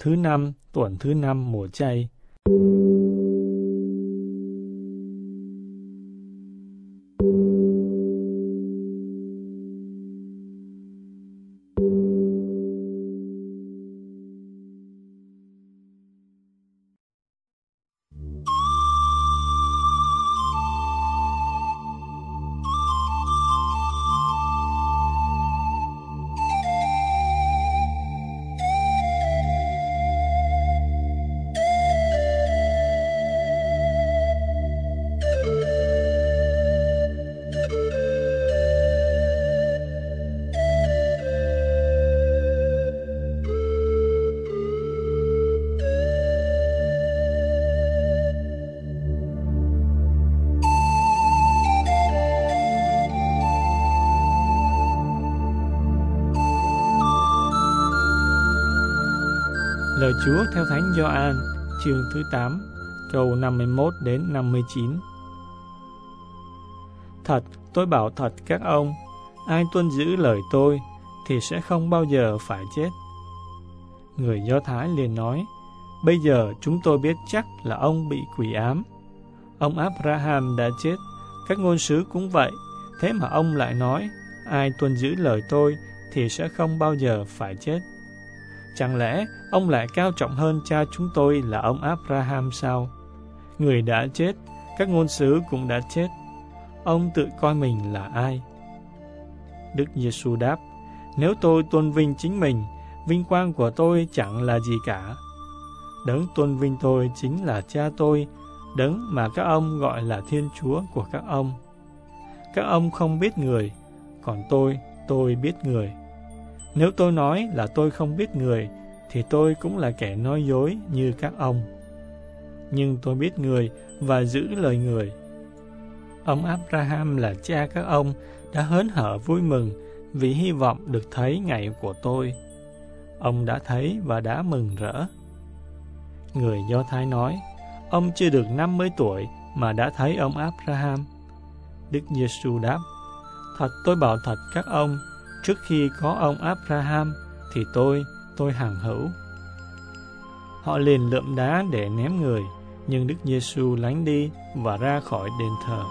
thứ năm, tuần thứ năm mùa chay. Lời Chúa theo Thánh Gioan, chương thứ 8, câu 51 đến 59. Thật, tôi bảo thật các ông, ai tuân giữ lời tôi thì sẽ không bao giờ phải chết. Người Do Thái liền nói, bây giờ chúng tôi biết chắc là ông bị quỷ ám. Ông Abraham đã chết, các ngôn sứ cũng vậy, thế mà ông lại nói, ai tuân giữ lời tôi thì sẽ không bao giờ phải chết. Chẳng lẽ ông lại cao trọng hơn cha chúng tôi là ông Abraham sao? Người đã chết, các ngôn sứ cũng đã chết. Ông tự coi mình là ai? Đức Giêsu đáp, nếu tôi tôn vinh chính mình, vinh quang của tôi chẳng là gì cả. Đấng tôn vinh tôi chính là cha tôi, đấng mà các ông gọi là Thiên Chúa của các ông. Các ông không biết người, còn tôi, tôi biết người. Nếu tôi nói là tôi không biết người, thì tôi cũng là kẻ nói dối như các ông. Nhưng tôi biết người và giữ lời người. Ông Abraham là cha các ông đã hớn hở vui mừng vì hy vọng được thấy ngày của tôi. Ông đã thấy và đã mừng rỡ. Người Do Thái nói, ông chưa được 50 tuổi mà đã thấy ông Abraham. Đức Giêsu đáp, thật tôi bảo thật các ông, Trước khi có ông Abraham thì tôi, tôi hằng hữu. Họ liền lượm đá để ném người, nhưng Đức Giêsu lánh đi và ra khỏi đền thờ.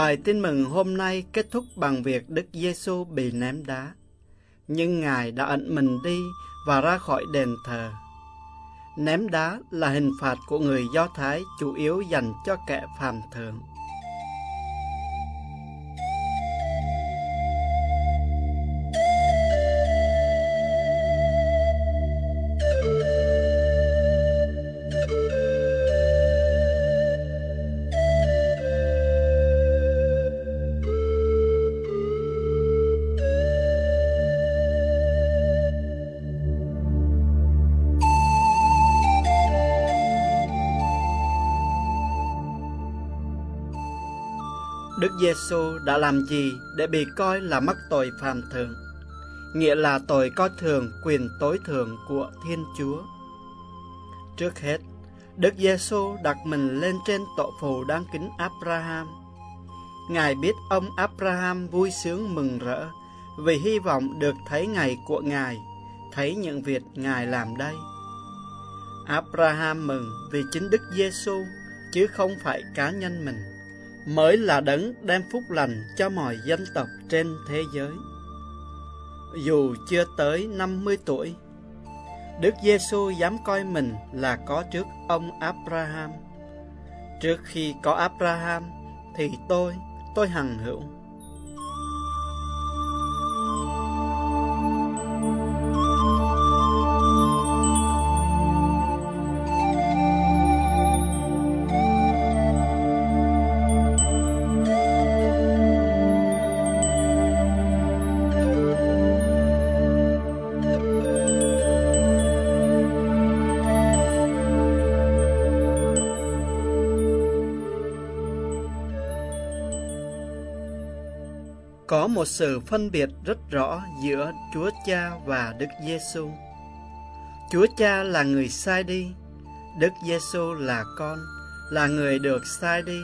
Bài tin mừng hôm nay kết thúc bằng việc Đức Giêsu bị ném đá. Nhưng Ngài đã ẩn mình đi và ra khỏi đền thờ. Ném đá là hình phạt của người Do Thái chủ yếu dành cho kẻ phàm thường. Đức Giêsu đã làm gì để bị coi là mắc tội phàm thường, nghĩa là tội coi thường quyền tối thượng của Thiên Chúa. Trước hết, Đức Giêsu đặt mình lên trên tổ phụ đáng kính Abraham. Ngài biết ông Abraham vui sướng mừng rỡ vì hy vọng được thấy ngày của Ngài, thấy những việc Ngài làm đây. Abraham mừng vì chính Đức Giêsu chứ không phải cá nhân mình mới là đấng đem phúc lành cho mọi dân tộc trên thế giới. Dù chưa tới 50 tuổi, Đức Giêsu dám coi mình là có trước ông Abraham. Trước khi có Abraham thì tôi, tôi hằng hữu. Có một sự phân biệt rất rõ giữa Chúa Cha và Đức Giêsu. Chúa Cha là người sai đi, Đức Giêsu là con, là người được sai đi.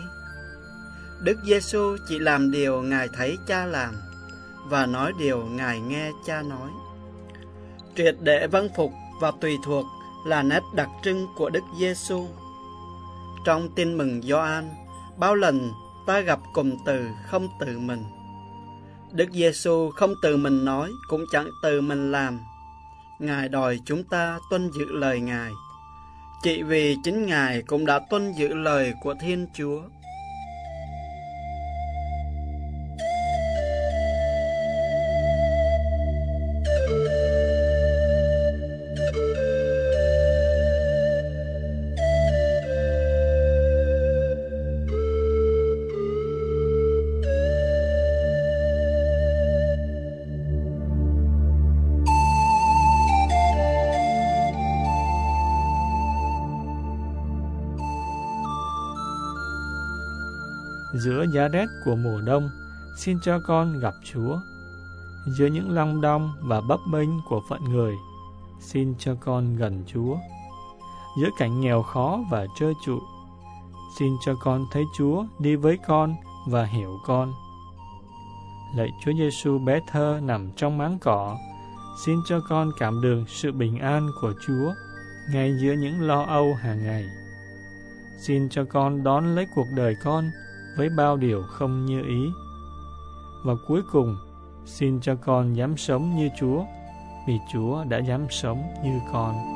Đức Giêsu chỉ làm điều Ngài thấy Cha làm và nói điều Ngài nghe Cha nói. Triệt để vâng phục và tùy thuộc là nét đặc trưng của Đức Giêsu. Trong tin mừng Gioan, bao lần ta gặp cụm từ không tự mình. Đức Giêsu không từ mình nói, cũng chẳng từ mình làm. Ngài đòi chúng ta tuân giữ lời Ngài. Chỉ vì chính Ngài cũng đã tuân giữ lời của Thiên Chúa. Giữa giá rét của mùa đông, xin cho con gặp Chúa. Giữa những long đong và bấp bênh của phận người, xin cho con gần Chúa. Giữa cảnh nghèo khó và trơ trụi, xin cho con thấy Chúa đi với con và hiểu con. Lạy Chúa Giêsu bé thơ nằm trong máng cỏ, xin cho con cảm được sự bình an của Chúa ngay giữa những lo âu hàng ngày. Xin cho con đón lấy cuộc đời con với bao điều không như ý. Và cuối cùng, xin cho con dám sống như Chúa, vì Chúa đã dám sống như con.